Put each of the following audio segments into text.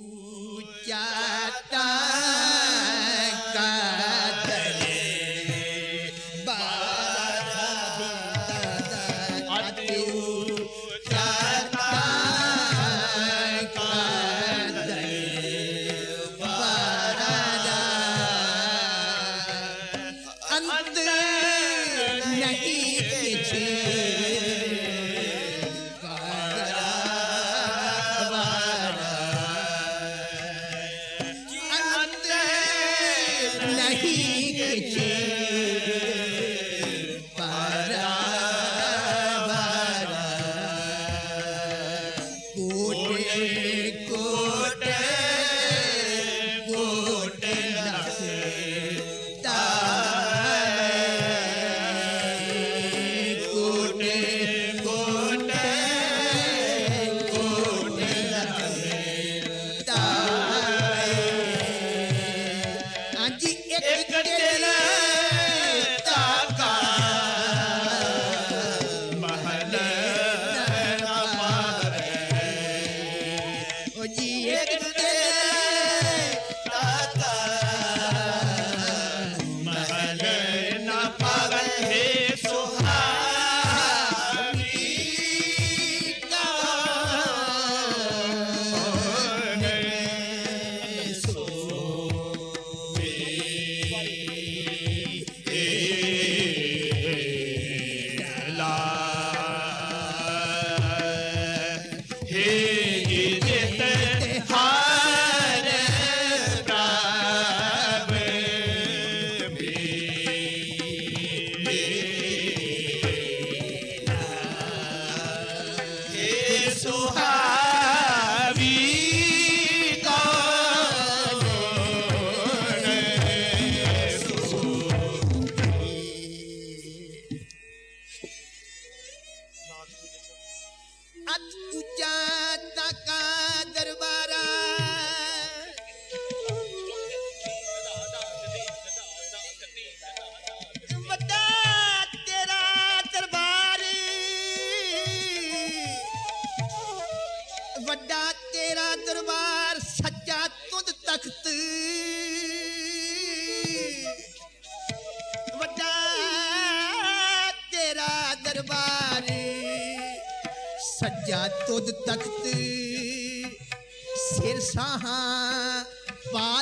Ooh, yeah. नहीं कुछ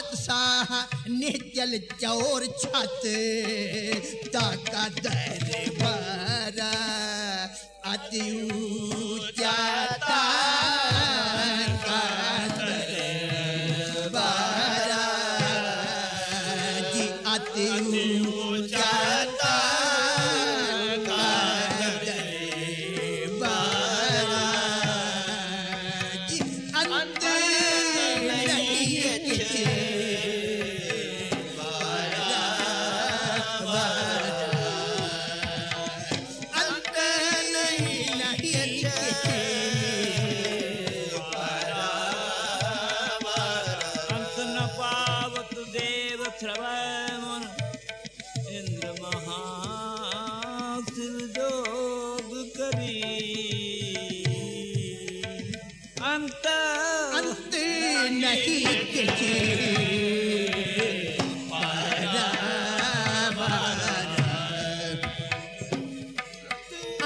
हादसा निचल चोर छत ताका दर बारा अति ऊँचा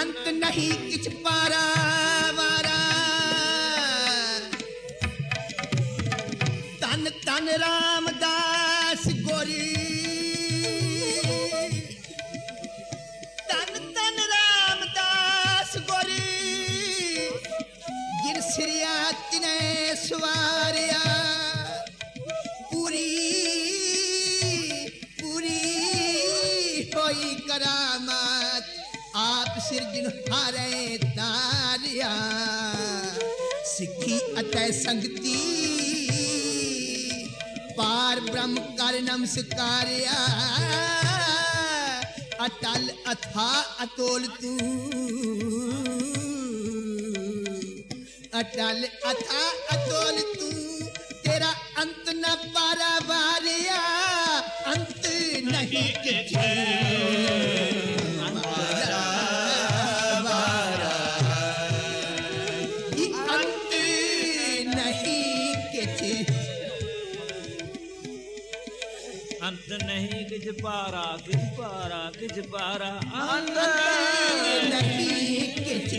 ਅੰਤ ਨਹੀਂ ਕਿਛ ਪਾਰਾ ਵਾਰਾ। ਤਨ ਤਨ ਰਾਮ सिखी अतः संगति। पार ब्रह्म कर नमस्कार अटल अथा अतोल तू। अटल अथा अतोल तू। तेरा अंत न पारा बारिया। अंत नहीं के अंत नहीं किज पारा किज पारा किज पारा। अंत नहीं किज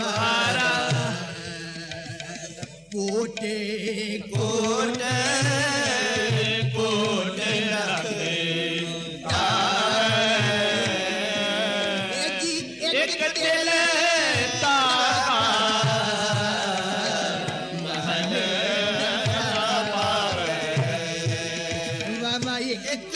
पारा पोटे को it,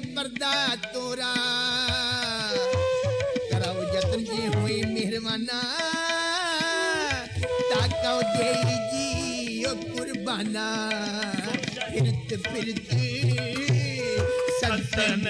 पर्दा तोरा। कराओ जतन जी हुई मेहरबाना। ताकाओ दे जी ओ कुर्बाना। फिरत फिरत सतन सतन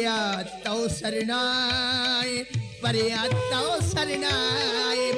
परिया तो सरनाए परिया सरनाए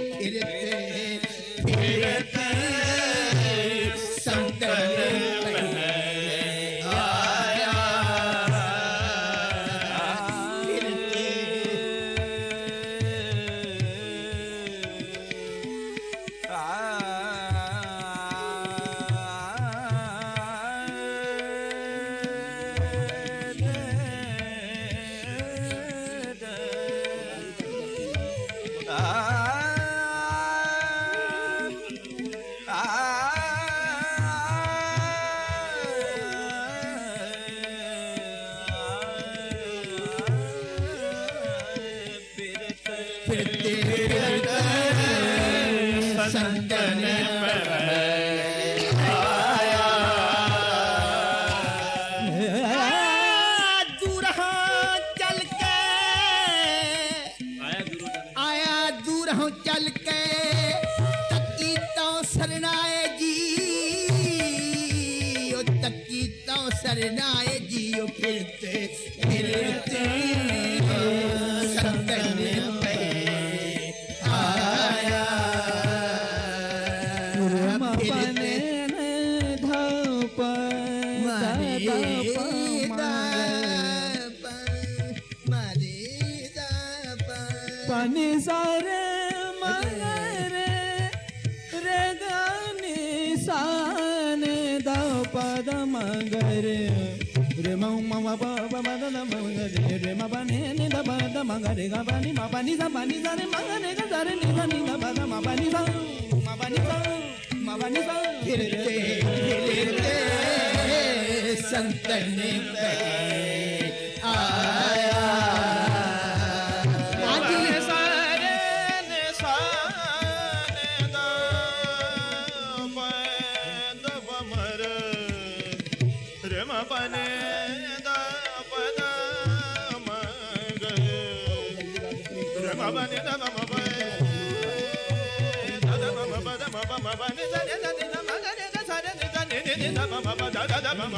पानी सारे मगरे रे गानी साने दा पद मगरे रे मौ मम प प मद न मगरे रे म पने नि द पद मगरे गा पानी म पानी सा पानी सा रे मगरे गा सा रे नि सा नि द पद म पानी सा म पानी सा म पानी सा फिरते फिरते संतन पे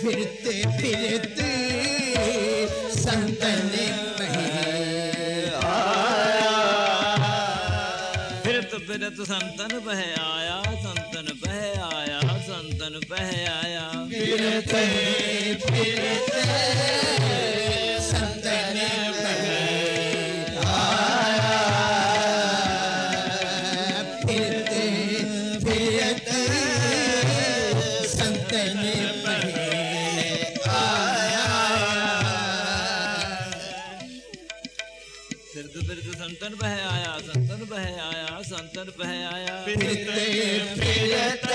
फिरते फिरते संतन फिरत फिरत संतन बह आया संतन बह आया संतन बह आया। फिरते फिरते। बह आया। फिरते फिरते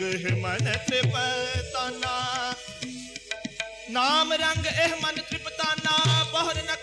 ਰੰਗ ਮਨ ਤ੍ਰਿਪਤਾਨਾ ਨਾਮ ਰੰਗ ਇਹ ਮਨ ਤ੍ਰਿਪਤਾਨਾ ਬਹੁਤ ਨ